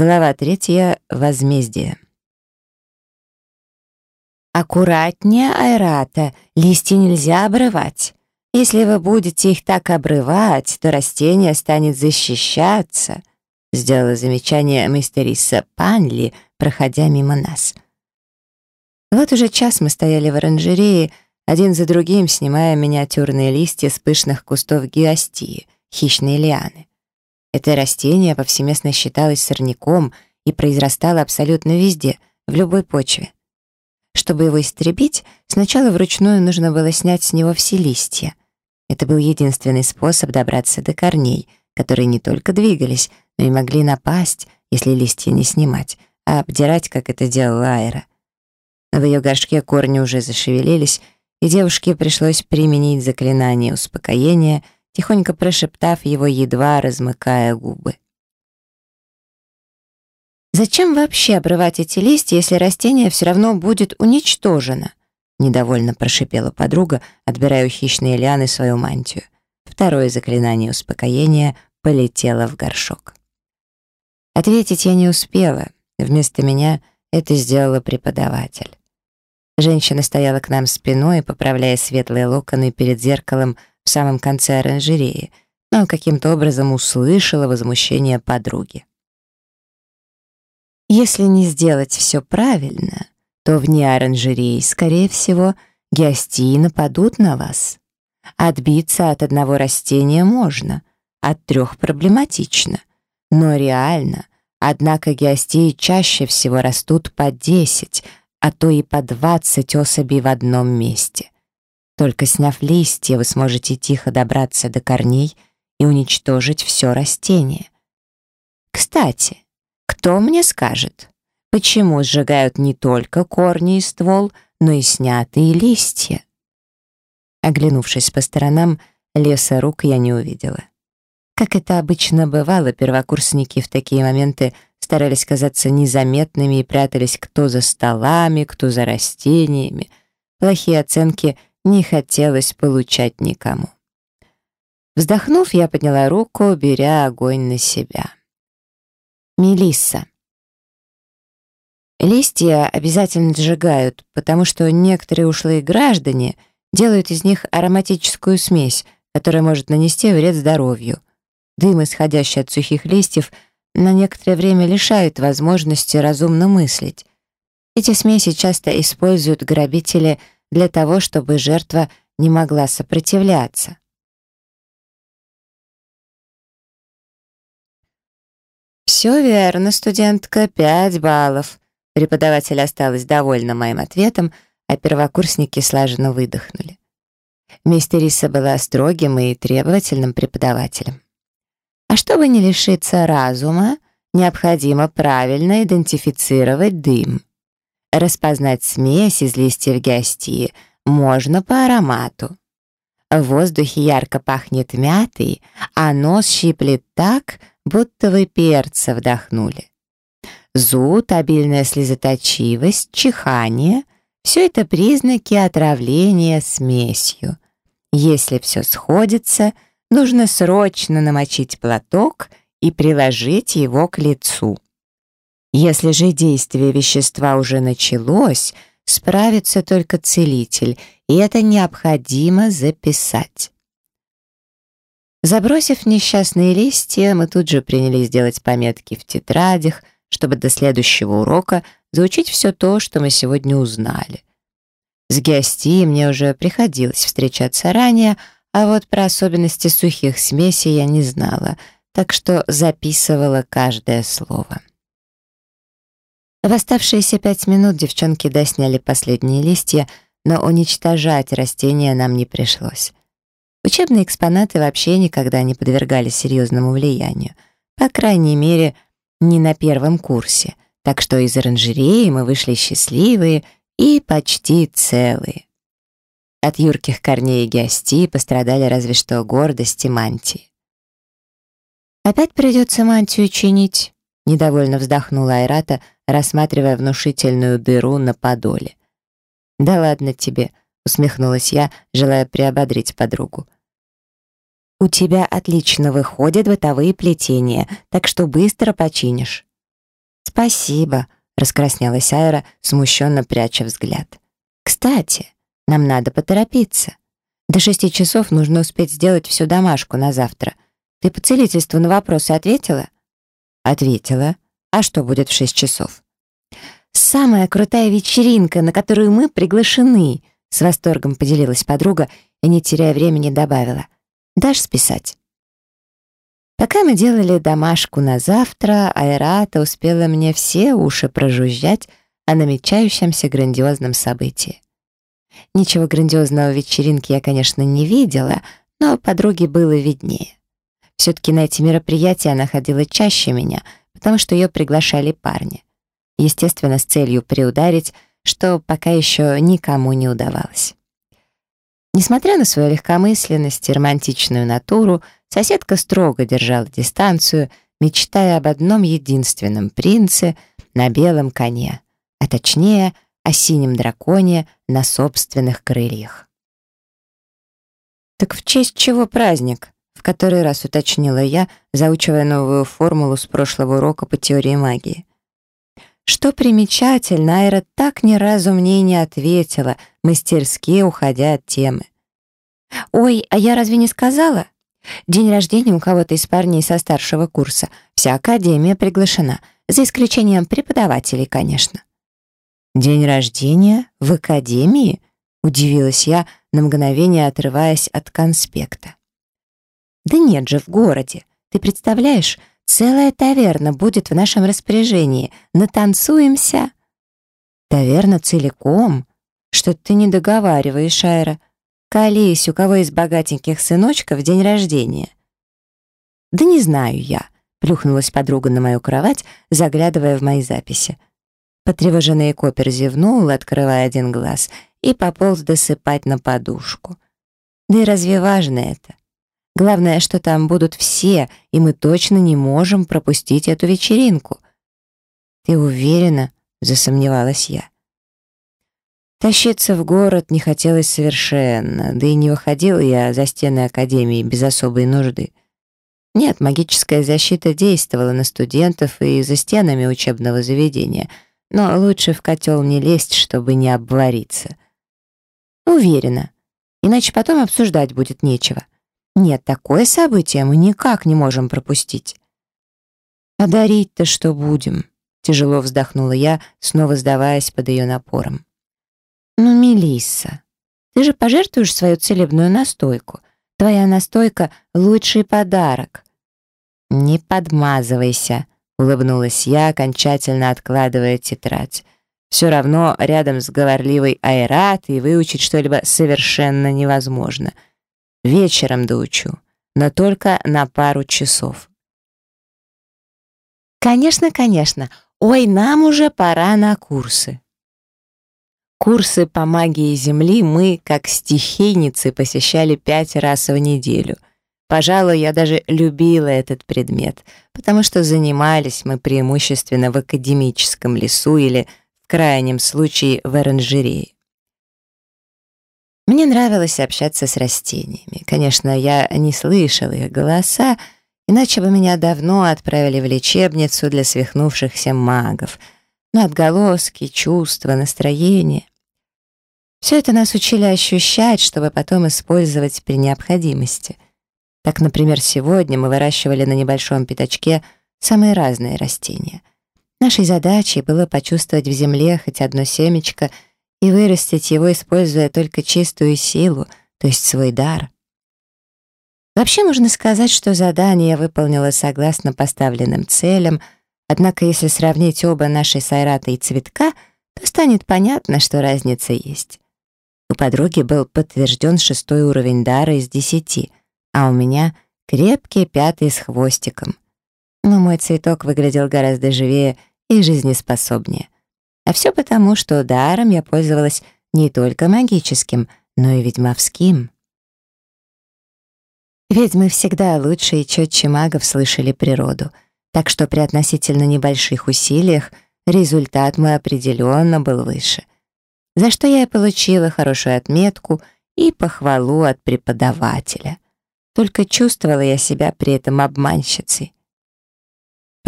Глава третья. Возмездие. Аккуратнее, Айрата, листья нельзя обрывать. Если вы будете их так обрывать, то растение станет защищаться, сделала замечание мастериса Панли, проходя мимо нас. Вот уже час мы стояли в оранжерее, один за другим снимая миниатюрные листья с пышных кустов гиастии, хищные лианы. Это растение повсеместно считалось сорняком и произрастало абсолютно везде, в любой почве. Чтобы его истребить, сначала вручную нужно было снять с него все листья. Это был единственный способ добраться до корней, которые не только двигались, но и могли напасть, если листья не снимать, а обдирать, как это делала Айра. Но в ее горшке корни уже зашевелились, и девушке пришлось применить заклинание успокоения — тихонько прошептав его едва размыкая губы. «Зачем вообще обрывать эти листья, если растение все равно будет уничтожено?» недовольно прошипела подруга, отбирая у хищные лианы свою мантию. Второе заклинание успокоения полетело в горшок. Ответить я не успела. Вместо меня это сделала преподаватель. Женщина стояла к нам спиной, поправляя светлые локоны перед зеркалом в самом конце оранжереи, но каким-то образом услышала возмущение подруги. Если не сделать все правильно, то вне оранжереи, скорее всего, гиастии нападут на вас. Отбиться от одного растения можно, от трех проблематично, но реально, однако гиастии чаще всего растут по 10, а то и по 20 особей в одном месте — только сняв листья, вы сможете тихо добраться до корней и уничтожить все растение. Кстати, кто мне скажет, почему сжигают не только корни и ствол, но и снятые листья? Оглянувшись по сторонам, леса рук я не увидела. Как это обычно бывало, первокурсники в такие моменты старались казаться незаметными и прятались кто за столами, кто за растениями. Плохие оценки не хотелось получать никому. Вздохнув, я подняла руку, беря огонь на себя. Мелисса. Листья обязательно сжигают, потому что некоторые ушлые граждане делают из них ароматическую смесь, которая может нанести вред здоровью. Дым, исходящий от сухих листьев, на некоторое время лишает возможности разумно мыслить. Эти смеси часто используют грабители – для того, чтобы жертва не могла сопротивляться. «Все верно, студентка, пять баллов». Преподаватель осталась довольна моим ответом, а первокурсники слаженно выдохнули. Мистериса была строгим и требовательным преподавателем. А чтобы не лишиться разума, необходимо правильно идентифицировать дым распознать смесь из листьев гостии можно по аромату. В воздухе ярко пахнет мятой, а нос щиплет так, будто вы перца вдохнули. Зуд, обильная слезоточивость, чихание — все это признаки отравления смесью. Если все сходится, нужно срочно намочить платок и приложить его к лицу. Если же действие вещества уже началось, справится только целитель, и это необходимо записать. Забросив несчастные листья, мы тут же принялись делать пометки в тетрадях, чтобы до следующего урока заучить все то, что мы сегодня узнали. С Геостией мне уже приходилось встречаться ранее, а вот про особенности сухих смесей я не знала, так что записывала каждое слово. В оставшиеся пять минут девчонки досняли последние листья, но уничтожать растения нам не пришлось. Учебные экспонаты вообще никогда не подвергались серьезному влиянию, по крайней мере, не на первом курсе, так что из оранжереи мы вышли счастливые и почти целые. От юрких корней и гиасти пострадали разве что гордость и мантии. «Опять придется мантию чинить», Недовольно вздохнула Айрата, рассматривая внушительную дыру на подоле. «Да ладно тебе», — усмехнулась я, желая приободрить подругу. «У тебя отлично выходят бытовые плетения, так что быстро починишь». «Спасибо», — раскраснелась Айра, смущенно пряча взгляд. «Кстати, нам надо поторопиться. До шести часов нужно успеть сделать всю домашку на завтра. Ты по целительству на вопросы ответила?» ответила, «А что будет в шесть часов?» «Самая крутая вечеринка, на которую мы приглашены», с восторгом поделилась подруга и, не теряя времени, добавила, «Дашь списать?» Пока мы делали домашку на завтра, Айрата успела мне все уши прожужжать о намечающемся грандиозном событии. Ничего грандиозного вечеринки я, конечно, не видела, но подруге было виднее. Все-таки на эти мероприятия она ходила чаще меня, потому что ее приглашали парни. Естественно, с целью приударить, что пока еще никому не удавалось. Несмотря на свою легкомысленность и романтичную натуру, соседка строго держала дистанцию, мечтая об одном единственном принце на белом коне, а точнее о синем драконе на собственных крыльях. «Так в честь чего праздник?» в который раз уточнила я, заучивая новую формулу с прошлого урока по теории магии. Что примечательно, Айра так ни разу мне не ответила, мастерски уходя от темы. «Ой, а я разве не сказала?» День рождения у кого-то из парней со старшего курса. Вся академия приглашена, за исключением преподавателей, конечно. «День рождения? В академии?» — удивилась я, на мгновение отрываясь от конспекта. Да нет же, в городе. Ты представляешь, целая таверна будет в нашем распоряжении. Натанцуемся. Таверна целиком? что ты не договариваешь, Айра. Колись, у кого из богатеньких сыночков день рождения. Да не знаю я, плюхнулась подруга на мою кровать, заглядывая в мои записи. Потревоженный копер зевнул, открывая один глаз, и пополз досыпать на подушку. Да и разве важно это? Главное, что там будут все, и мы точно не можем пропустить эту вечеринку». «Ты уверена?» — засомневалась я. Тащиться в город не хотелось совершенно, да и не выходил я за стены Академии без особой нужды. Нет, магическая защита действовала на студентов и за стенами учебного заведения, но лучше в котел не лезть, чтобы не обвариться. Уверена, иначе потом обсуждать будет нечего. Нет, такое событие мы никак не можем пропустить. А дарить-то что будем? Тяжело вздохнула я, снова сдаваясь под ее напором. Ну, Мелисса, ты же пожертвуешь свою целебную настойку. Твоя настойка — лучший подарок. Не подмазывайся, улыбнулась я, окончательно откладывая тетрадь. Все равно рядом с говорливой Айрат и выучить что-либо совершенно невозможно — вечером доучу, но только на пару часов». «Конечно, конечно. Ой, нам уже пора на курсы». Курсы по магии Земли мы, как стихийницы, посещали пять раз в неделю. Пожалуй, я даже любила этот предмет, потому что занимались мы преимущественно в академическом лесу или, в крайнем случае, в оранжерее. Мне нравилось общаться с растениями. Конечно, я не слышал их голоса, иначе бы меня давно отправили в лечебницу для свихнувшихся магов. Но отголоски, чувства, настроение — все это нас учили ощущать, чтобы потом использовать при необходимости. Так, например, сегодня мы выращивали на небольшом пятачке самые разные растения. Нашей задачей было почувствовать в земле хоть одно семечко — и вырастить его, используя только чистую силу, то есть свой дар. Вообще можно сказать, что задание я выполнила согласно поставленным целям, однако если сравнить оба наши Сайрата и Цветка, то станет понятно, что разница есть. У подруги был подтвержден шестой уровень дара из десяти, а у меня крепкий пятый с хвостиком. Но мой цветок выглядел гораздо живее и жизнеспособнее — а все потому, что даром я пользовалась не только магическим, но и ведьмовским. Ведьмы всегда лучше и четче магов слышали природу, так что при относительно небольших усилиях результат мой определенно был выше, за что я и получила хорошую отметку и похвалу от преподавателя. Только чувствовала я себя при этом обманщицей.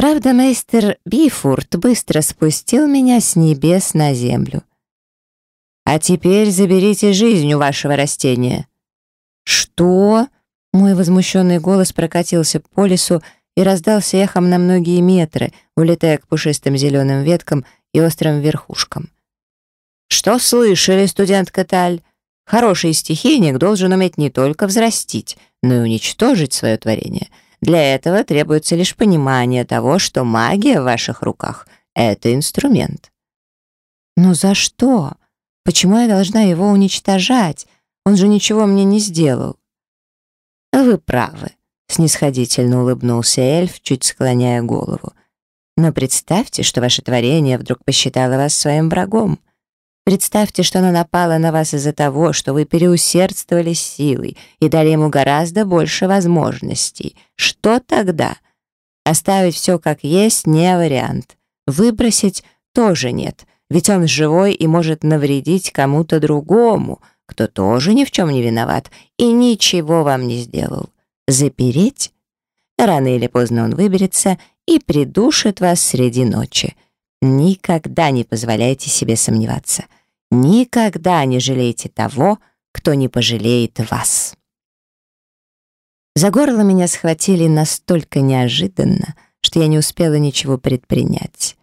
Правда, мейстер Бифурт быстро спустил меня с небес на землю. «А теперь заберите жизнь у вашего растения». «Что?» — мой возмущенный голос прокатился по лесу и раздался эхом на многие метры, улетая к пушистым зеленым веткам и острым верхушкам. «Что слышали, студент Каталь? Хороший стихийник должен уметь не только взрастить, но и уничтожить свое творение». Для этого требуется лишь понимание того, что магия в ваших руках — это инструмент. Но за что? Почему я должна его уничтожать? Он же ничего мне не сделал. Вы правы, снисходительно улыбнулся эльф, чуть склоняя голову. Но представьте, что ваше творение вдруг посчитало вас своим врагом. Представьте, что она напала на вас из-за того, что вы переусердствовали силой и дали ему гораздо больше возможностей. Что тогда? Оставить все как есть не вариант. Выбросить тоже нет, ведь он живой и может навредить кому-то другому, кто тоже ни в чем не виноват и ничего вам не сделал. Запереть? Рано или поздно он выберется и придушит вас среди ночи никогда не позволяйте себе сомневаться. Никогда не жалейте того, кто не пожалеет вас. За горло меня схватили настолько неожиданно, что я не успела ничего предпринять.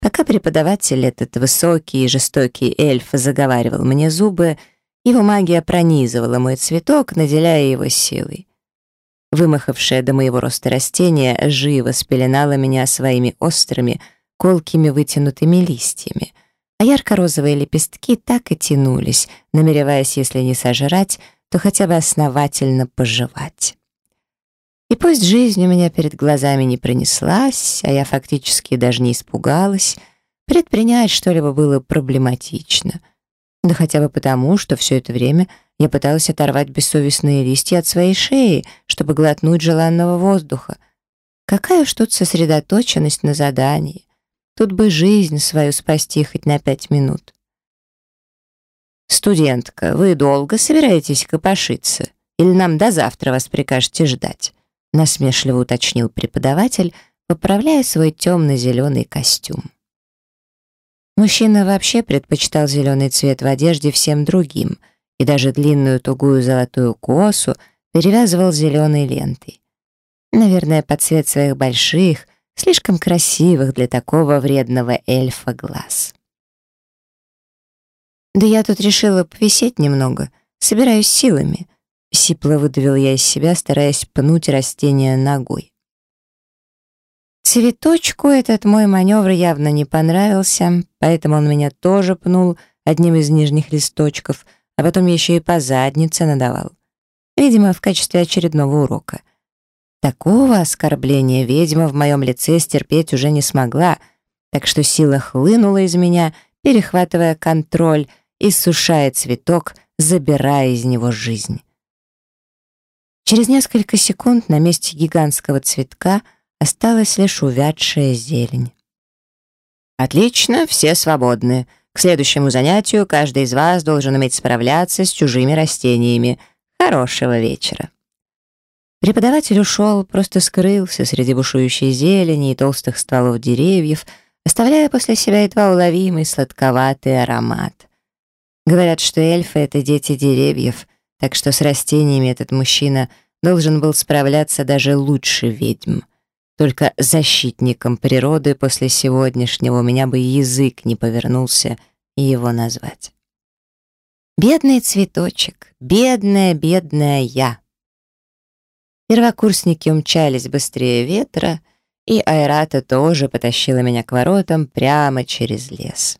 Пока преподаватель, этот высокий и жестокий эльф, заговаривал мне зубы, его магия пронизывала мой цветок, наделяя его силой. Вымахавшее до моего роста растение живо спеленало меня своими острыми, колкими вытянутыми листьями, а ярко-розовые лепестки так и тянулись, намереваясь, если не сожрать, то хотя бы основательно пожевать. И пусть жизнь у меня перед глазами не пронеслась, а я фактически даже не испугалась, предпринять что-либо было проблематично. Да хотя бы потому, что все это время я пыталась оторвать бессовестные листья от своей шеи, чтобы глотнуть желанного воздуха. Какая уж тут сосредоточенность на задании. Тут бы жизнь свою спасти хоть на пять минут. «Студентка, вы долго собираетесь копошиться? Или нам до завтра вас прикажете ждать?» Насмешливо уточнил преподаватель, поправляя свой темно-зеленый костюм. Мужчина вообще предпочитал зеленый цвет в одежде всем другим и даже длинную тугую золотую косу перевязывал зеленой лентой. Наверное, под цвет своих больших, слишком красивых для такого вредного эльфа глаз. «Да я тут решила повисеть немного. Собираюсь силами», — сипло выдавил я из себя, стараясь пнуть растение ногой. Цветочку этот мой маневр явно не понравился, поэтому он меня тоже пнул одним из нижних листочков, а потом еще и по заднице надавал. Видимо, в качестве очередного урока — Такого оскорбления ведьма в моем лице стерпеть уже не смогла, так что сила хлынула из меня, перехватывая контроль, и иссушая цветок, забирая из него жизнь. Через несколько секунд на месте гигантского цветка осталась лишь увядшая зелень. «Отлично, все свободны. К следующему занятию каждый из вас должен уметь справляться с чужими растениями. Хорошего вечера!» Преподаватель ушел, просто скрылся среди бушующей зелени и толстых стволов деревьев, оставляя после себя едва уловимый сладковатый аромат. Говорят, что эльфы — это дети деревьев, так что с растениями этот мужчина должен был справляться даже лучше ведьм. Только защитником природы после сегодняшнего у меня бы язык не повернулся и его назвать. «Бедный цветочек, бедная, бедная я!» Первокурсники умчались быстрее ветра, и Айрата тоже потащила меня к воротам прямо через лес.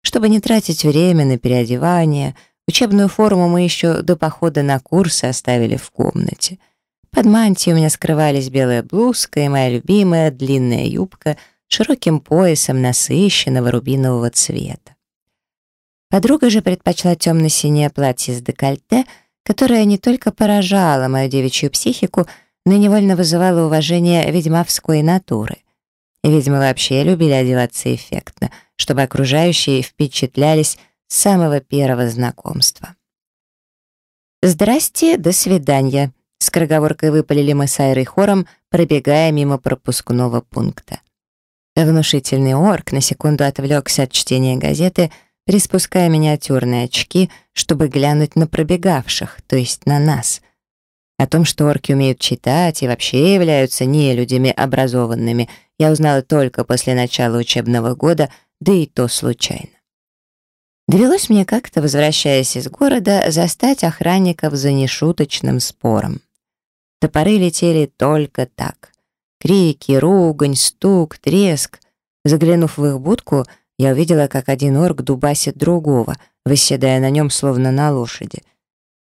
Чтобы не тратить время на переодевание, учебную форму мы еще до похода на курсы оставили в комнате. Под мантией у меня скрывались белая блузка и моя любимая длинная юбка с широким поясом насыщенного рубинового цвета. Подруга же предпочла темно-синее платье с декольте — которая не только поражала мою девичью психику, но и невольно вызывала уважение ведьмовской натуры. Ведьмы вообще любили одеваться эффектно, чтобы окружающие впечатлялись с самого первого знакомства. «Здрасте, до свидания», — скороговоркой выпалили мы с Айрой хором, пробегая мимо пропускного пункта. Внушительный орк на секунду отвлекся от чтения газеты — приспуская миниатюрные очки, чтобы глянуть на пробегавших, то есть на нас. О том, что орки умеют читать и вообще являются не людьми образованными, я узнала только после начала учебного года, да и то случайно. Довелось мне как-то, возвращаясь из города, застать охранников за нешуточным спором. Топоры летели только так. Крики, ругань, стук, треск. Заглянув в их будку — я увидела, как один орк дубасит другого, выседая на нем словно на лошади.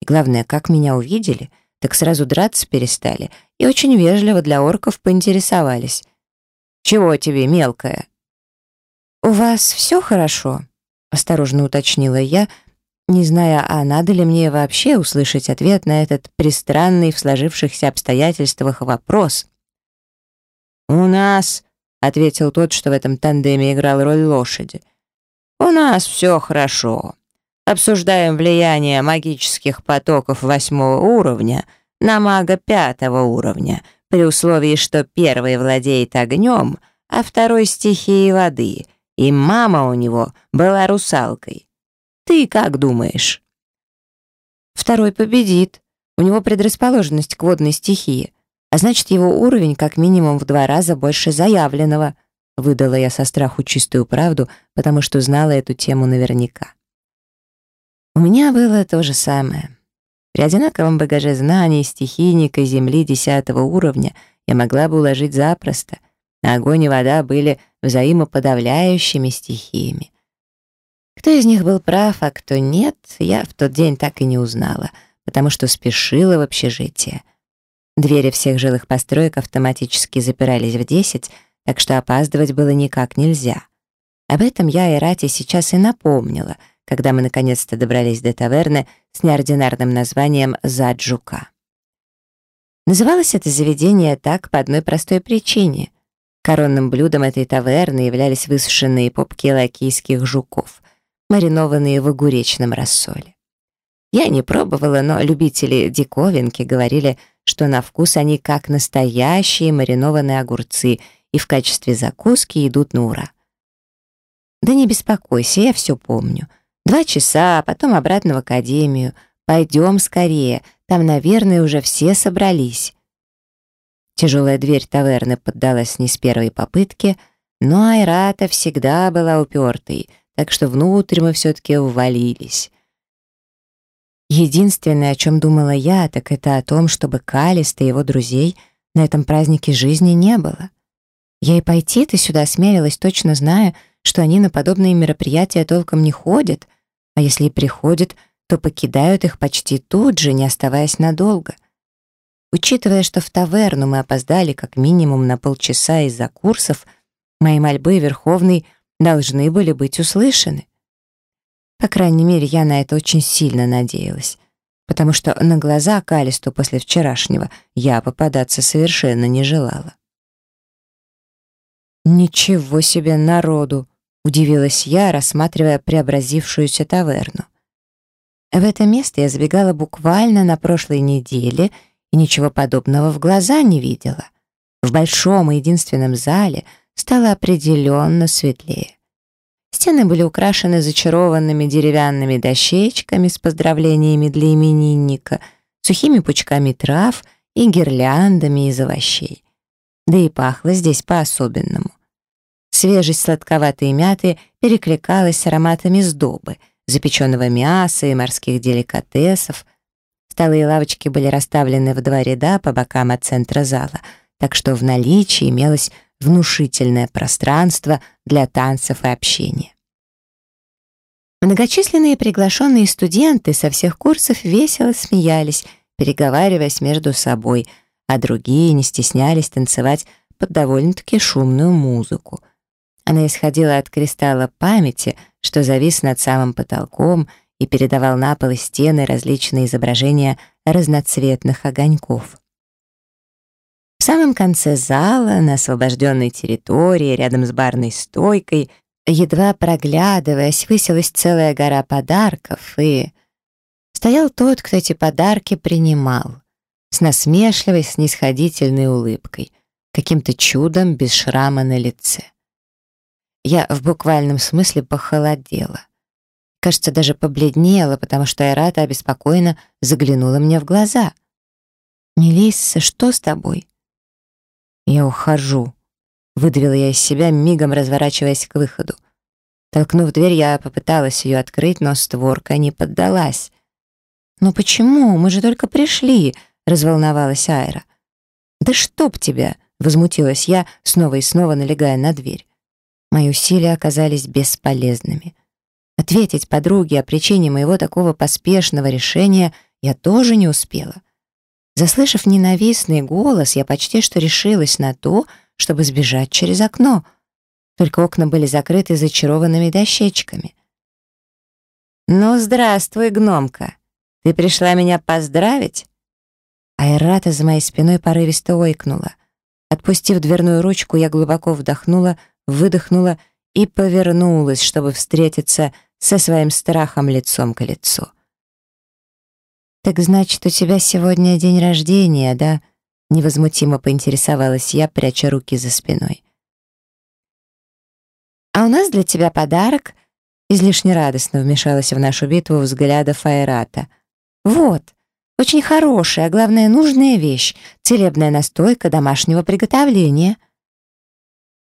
И главное, как меня увидели, так сразу драться перестали и очень вежливо для орков поинтересовались. «Чего тебе, мелкая?» «У вас все хорошо?» — осторожно уточнила я, не зная, а надо ли мне вообще услышать ответ на этот пристранный в сложившихся обстоятельствах вопрос. «У нас Ответил тот, что в этом тандеме играл роль лошади. «У нас все хорошо. Обсуждаем влияние магических потоков восьмого уровня на мага пятого уровня, при условии, что первый владеет огнем, а второй — стихией воды, и мама у него была русалкой. Ты как думаешь?» «Второй победит. У него предрасположенность к водной стихии», а значит, его уровень как минимум в два раза больше заявленного. Выдала я со страху чистую правду, потому что знала эту тему наверняка. У меня было то же самое. При одинаковом багаже знаний стихийника Земли десятого уровня я могла бы уложить запросто. На огонь и вода были взаимоподавляющими стихиями. Кто из них был прав, а кто нет, я в тот день так и не узнала, потому что спешила в общежитие. Двери всех жилых построек автоматически запирались в 10, так что опаздывать было никак нельзя. Об этом я и Рати сейчас и напомнила, когда мы наконец-то добрались до таверны с неординарным названием «Заджука». Называлось это заведение так по одной простой причине. Коронным блюдом этой таверны являлись высушенные попки лакийских жуков, маринованные в огуречном рассоле. Я не пробовала, но любители диковинки говорили — что на вкус они как настоящие маринованные огурцы и в качестве закуски идут на ура. Да не беспокойся, я все помню. Два часа, а потом обратно в академию. Пойдем скорее, там, наверное, уже все собрались. Тяжелая дверь таверны поддалась не с первой попытки, но Айрата всегда была упертой, так что внутрь мы все-таки увалились. Единственное, о чем думала я, так это о том, чтобы Калиста и его друзей на этом празднике жизни не было. Я и пойти-то сюда смелилась, точно зная, что они на подобные мероприятия толком не ходят, а если и приходят, то покидают их почти тут же, не оставаясь надолго. Учитывая, что в таверну мы опоздали как минимум на полчаса из-за курсов, мои мольбы верховной должны были быть услышаны. По крайней мере, я на это очень сильно надеялась. Потому что на глаза к после вчерашнего я попадаться совершенно не желала. «Ничего себе народу!» — удивилась я, рассматривая преобразившуюся таверну. В это место я забегала буквально на прошлой неделе и ничего подобного в глаза не видела. В большом и единственном зале стало определенно светлее. Стены были украшены зачарованными деревянными дощечками с поздравлениями для именинника, сухими пучками трав и гирляндами из овощей. Да и пахло здесь по-особенному. Свежесть сладковатой мяты перекликалась с ароматами сдобы, запеченного мяса и морских деликатесов. Столы и лавочки были расставлены в два ряда по бокам от центра зала, так что в наличии имелось внушительное пространство для танцев и общения. Многочисленные приглашенные студенты со всех курсов весело смеялись, переговариваясь между собой, а другие не стеснялись танцевать под довольно-таки шумную музыку. Она исходила от кристалла памяти, что завис над самым потолком и передавал на пол и стены различные изображения разноцветных огоньков. В самом конце зала, на освобожденной территории, рядом с барной стойкой, едва проглядываясь, высилась целая гора подарков, и стоял тот, кто эти подарки принимал, с насмешливой, снисходительной улыбкой, каким-то чудом без шрама на лице. Я в буквальном смысле похолодела. Кажется, даже побледнела, потому что Айрата обеспокоенно заглянула мне в глаза. «Мелисса, что с тобой?» Я ухожу. Выдавила я из себя, мигом разворачиваясь к выходу. Толкнув дверь, я попыталась ее открыть, но створка не поддалась. «Но почему? Мы же только пришли!» — разволновалась Айра. «Да чтоб тебя!» — возмутилась я, снова и снова налегая на дверь. Мои усилия оказались бесполезными. Ответить подруге о причине моего такого поспешного решения я тоже не успела. Заслышав ненавистный голос, я почти что решилась на то, чтобы сбежать через окно. Только окна были закрыты зачарованными дощечками. «Ну, здравствуй, гномка! Ты пришла меня поздравить?» Айрата за моей спиной порывисто ойкнула. Отпустив дверную ручку, я глубоко вдохнула, выдохнула и повернулась, чтобы встретиться со своим страхом лицом к лицу. «Так значит, у тебя сегодня день рождения, да?» Невозмутимо поинтересовалась я, пряча руки за спиной. «А у нас для тебя подарок?» Излишне радостно вмешалась в нашу битву взгляда Файрата. «Вот, очень хорошая, а главное, нужная вещь. Целебная настойка домашнего приготовления».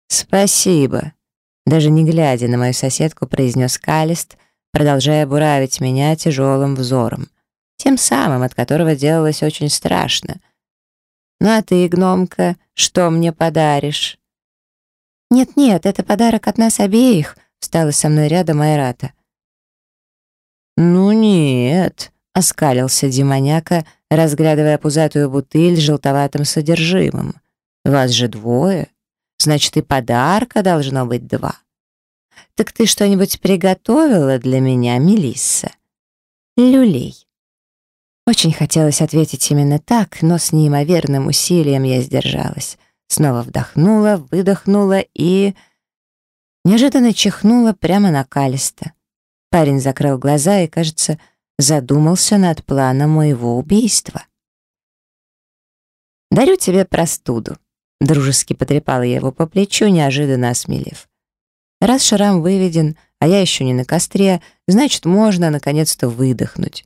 «Спасибо», — даже не глядя на мою соседку, произнес Калист, продолжая буравить меня тяжелым взором тем самым, от которого делалось очень страшно. «Ну а ты, гномка, что мне подаришь?» «Нет-нет, это подарок от нас обеих», — встала со мной рядом Айрата. «Ну нет», — оскалился демоняка, разглядывая пузатую бутыль с желтоватым содержимым. «Вас же двое, значит, и подарка должно быть два». «Так ты что-нибудь приготовила для меня, Мелисса?» «Люлей». Очень хотелось ответить именно так, но с неимоверным усилием я сдержалась. Снова вдохнула, выдохнула и... Неожиданно чихнула прямо на Калиста. Парень закрыл глаза и, кажется, задумался над планом моего убийства. «Дарю тебе простуду», — дружески потрепала я его по плечу, неожиданно осмелев. «Раз шрам выведен, а я еще не на костре, значит, можно наконец-то выдохнуть».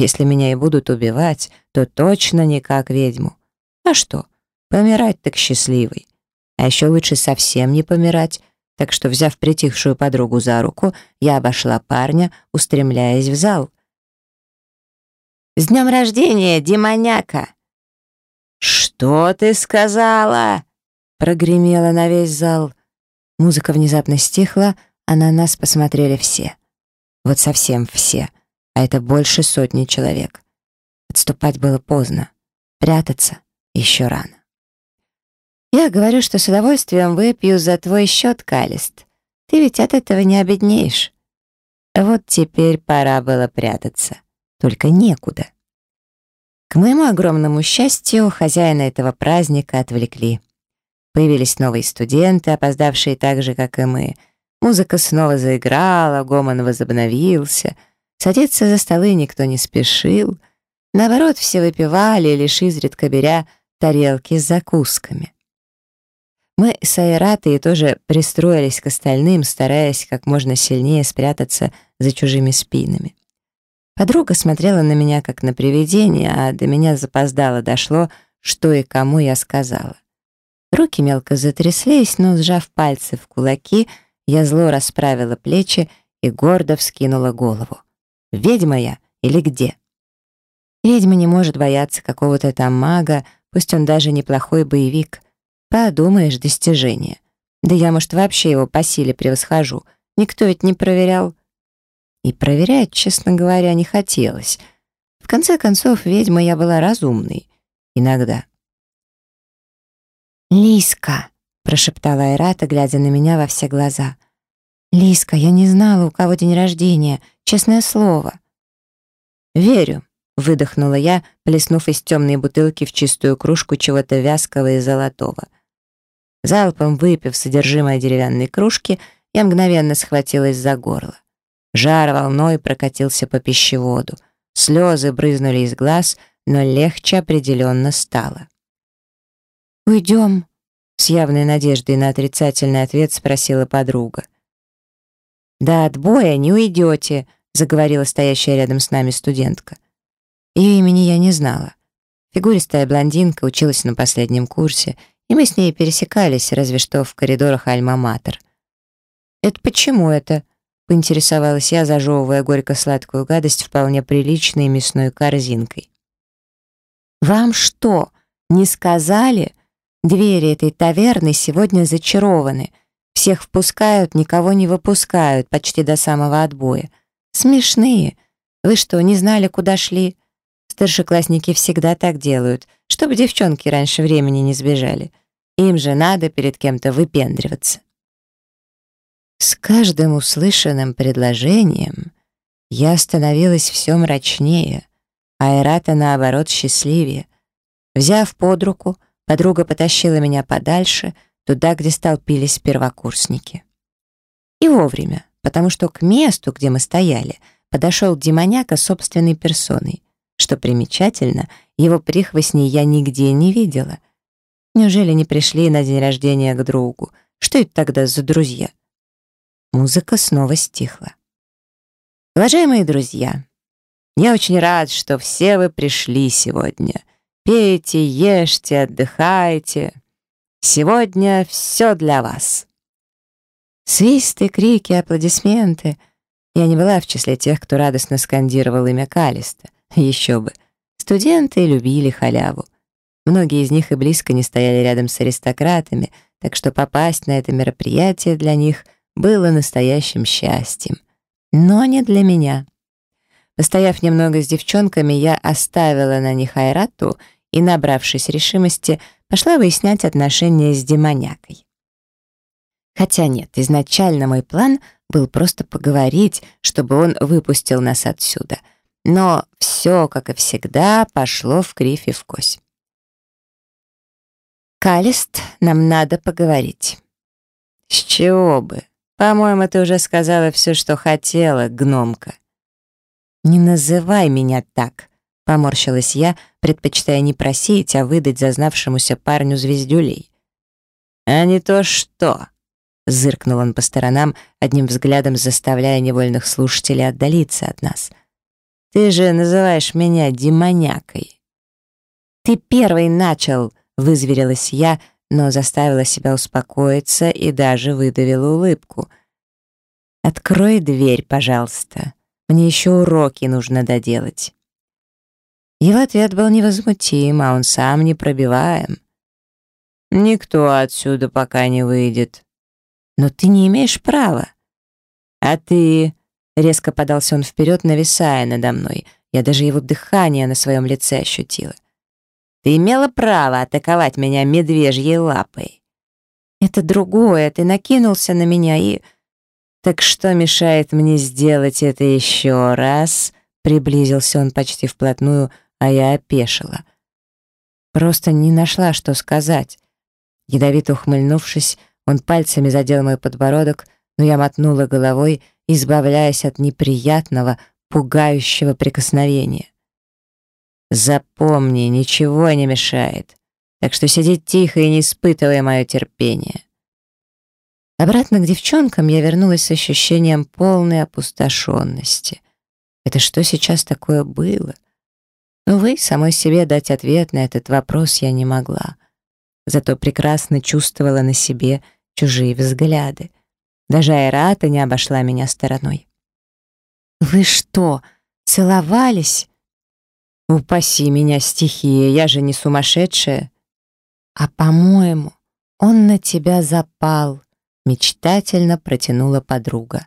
Если меня и будут убивать, то точно не как ведьму. А что, помирать так счастливый? А еще лучше совсем не помирать. Так что, взяв притихшую подругу за руку, я обошла парня, устремляясь в зал. «С днем рождения, демоняка!» «Что ты сказала?» Прогремела на весь зал. Музыка внезапно стихла, а на нас посмотрели все. Вот совсем все а это больше сотни человек. Отступать было поздно, прятаться еще рано. Я говорю, что с удовольствием выпью за твой счет, Калист. Ты ведь от этого не обеднеешь. Вот теперь пора было прятаться. Только некуда. К моему огромному счастью, хозяина этого праздника отвлекли. Появились новые студенты, опоздавшие так же, как и мы. Музыка снова заиграла, гомон возобновился — Садиться за столы никто не спешил. Наоборот, все выпивали, лишь изредка беря тарелки с закусками. Мы с Айратой тоже пристроились к остальным, стараясь как можно сильнее спрятаться за чужими спинами. Подруга смотрела на меня как на привидение, а до меня запоздало дошло, что и кому я сказала. Руки мелко затряслись, но, сжав пальцы в кулаки, я зло расправила плечи и гордо вскинула голову. Ведьма я или где? Ведьма не может бояться какого-то там мага, пусть он даже неплохой боевик. Подумаешь, достижение. Да я, может, вообще его по силе превосхожу. Никто ведь не проверял. И проверять, честно говоря, не хотелось. В конце концов, ведьма я была разумной. Иногда. «Лиска!» — прошептала Айрата, глядя на меня во все глаза. «Лиска, я не знала, у кого день рождения. Честное слово». «Верю», — выдохнула я, плеснув из темной бутылки в чистую кружку чего-то вязкого и золотого. Залпом выпив содержимое деревянной кружки, я мгновенно схватилась за горло. Жар волной прокатился по пищеводу. Слезы брызнули из глаз, но легче определенно стало. «Уйдем», — с явной надеждой на отрицательный ответ спросила подруга. «До отбоя не уйдете», заговорила стоящая рядом с нами студентка. Ее имени я не знала. Фигуристая блондинка училась на последнем курсе, и мы с ней пересекались, разве что в коридорах Альма-Матер. «Это почему это?» — поинтересовалась я, зажевывая горько-сладкую гадость вполне приличной мясной корзинкой. «Вам что, не сказали? Двери этой таверны сегодня зачарованы. Всех впускают, никого не выпускают, почти до самого отбоя. Смешные. Вы что, не знали, куда шли? Старшеклассники всегда так делают, чтобы девчонки раньше времени не сбежали. Им же надо перед кем-то выпендриваться. С каждым услышанным предложением я становилась все мрачнее, а Эрата, наоборот, счастливее. Взяв под руку, подруга потащила меня подальше, туда, где столпились первокурсники. И вовремя потому что к месту, где мы стояли, подошел демоняка собственной персоной. Что примечательно, его прихвостней я нигде не видела. Неужели не пришли на день рождения к другу? Что это тогда за друзья? Музыка снова стихла. Уважаемые друзья, я очень рад, что все вы пришли сегодня. Пейте, ешьте, отдыхайте. Сегодня все для вас. Свисты, крики, аплодисменты. Я не была в числе тех, кто радостно скандировал имя Калиста. Еще бы. Студенты любили халяву. Многие из них и близко не стояли рядом с аристократами, так что попасть на это мероприятие для них было настоящим счастьем. Но не для меня. Постояв немного с девчонками, я оставила на них Айрату и, набравшись решимости, пошла выяснять отношения с демонякой. Хотя нет, изначально мой план был просто поговорить, чтобы он выпустил нас отсюда. Но все, как и всегда, пошло в кривь и в кость. «Калист, нам надо поговорить». «С чего бы? По-моему, ты уже сказала все, что хотела, гномка». «Не называй меня так», — поморщилась я, предпочитая не просить, а выдать зазнавшемуся парню звездюлей. «А не то что», Зыркнул он по сторонам, одним взглядом заставляя невольных слушателей отдалиться от нас. «Ты же называешь меня демонякой!» «Ты первый начал!» — вызверилась я, но заставила себя успокоиться и даже выдавила улыбку. «Открой дверь, пожалуйста. Мне еще уроки нужно доделать». Его ответ был невозмутим, а он сам непробиваем. «Никто отсюда пока не выйдет», но ты не имеешь права». «А ты...» — резко подался он вперед, нависая надо мной. Я даже его дыхание на своем лице ощутила. «Ты имела право атаковать меня медвежьей лапой». «Это другое, ты накинулся на меня и...» «Так что мешает мне сделать это еще раз?» Приблизился он почти вплотную, а я опешила. Просто не нашла, что сказать. Ядовито ухмыльнувшись, он пальцами задел мой подбородок, но я мотнула головой, избавляясь от неприятного, пугающего прикосновения. «Запомни, ничего не мешает, так что сиди тихо и не испытывай мое терпение». Обратно к девчонкам я вернулась с ощущением полной опустошенности. Это что сейчас такое было? Увы, самой себе дать ответ на этот вопрос я не могла зато прекрасно чувствовала на себе чужие взгляды. Даже Айрата не обошла меня стороной. «Вы что, целовались?» «Упаси меня, стихия, я же не сумасшедшая!» «А, по-моему, он на тебя запал», — мечтательно протянула подруга.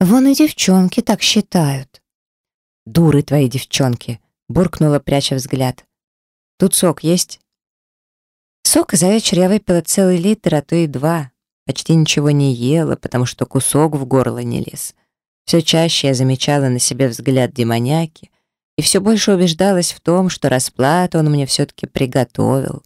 «Вон и девчонки так считают». «Дуры твои девчонки», — буркнула, пряча взгляд. «Тут сок есть?» Сок из овечьей выпила целый литр, а то и два. Почти ничего не ела, потому что кусок в горло не лез. Все чаще я замечала на себе взгляд демоняки и все больше убеждалась в том, что расплату он мне все-таки приготовил.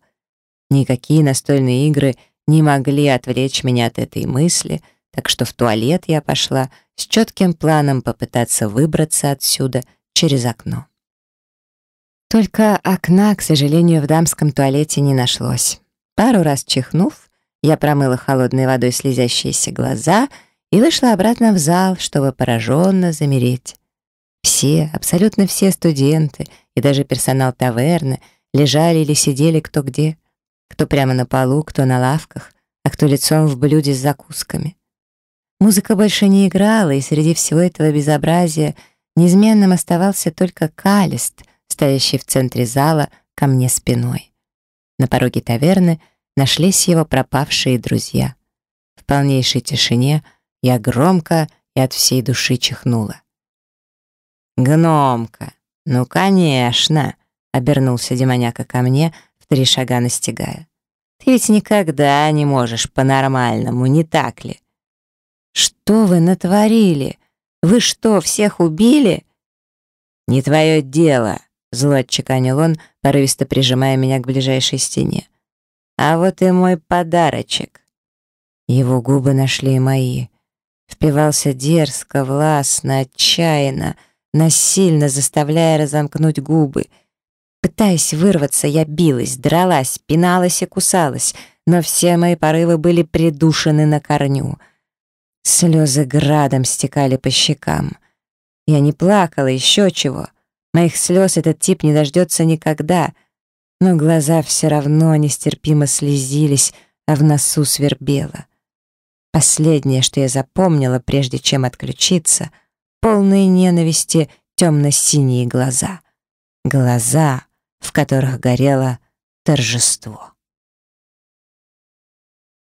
Никакие настольные игры не могли отвлечь меня от этой мысли, так что в туалет я пошла с четким планом попытаться выбраться отсюда через окно. Только окна, к сожалению, в дамском туалете не нашлось. Пару раз чихнув, я промыла холодной водой слезящиеся глаза и вышла обратно в зал, чтобы пораженно замереть. Все, абсолютно все студенты и даже персонал таверны лежали или сидели кто где, кто прямо на полу, кто на лавках, а кто лицом в блюде с закусками. Музыка больше не играла, и среди всего этого безобразия неизменным оставался только калист — стоящий в центре зала, ко мне спиной. На пороге таверны нашлись его пропавшие друзья. В полнейшей тишине я громко и от всей души чихнула. «Гномка! Ну, конечно!» — обернулся демоняка ко мне, в три шага настигая. «Ты ведь никогда не можешь по-нормальному, не так ли?» «Что вы натворили? Вы что, всех убили?» «Не твое дело!» зло отчеканил он, порывисто прижимая меня к ближайшей стене. «А вот и мой подарочек». Его губы нашли мои. Впивался дерзко, властно, отчаянно, насильно заставляя разомкнуть губы. Пытаясь вырваться, я билась, дралась, пиналась и кусалась, но все мои порывы были придушены на корню. Слезы градом стекали по щекам. Я не плакала, еще чего — Моих слез этот тип не дождется никогда. Но глаза все равно нестерпимо слезились, а в носу свербело. Последнее, что я запомнила, прежде чем отключиться, полные ненависти темно-синие глаза. Глаза, в которых горело торжество.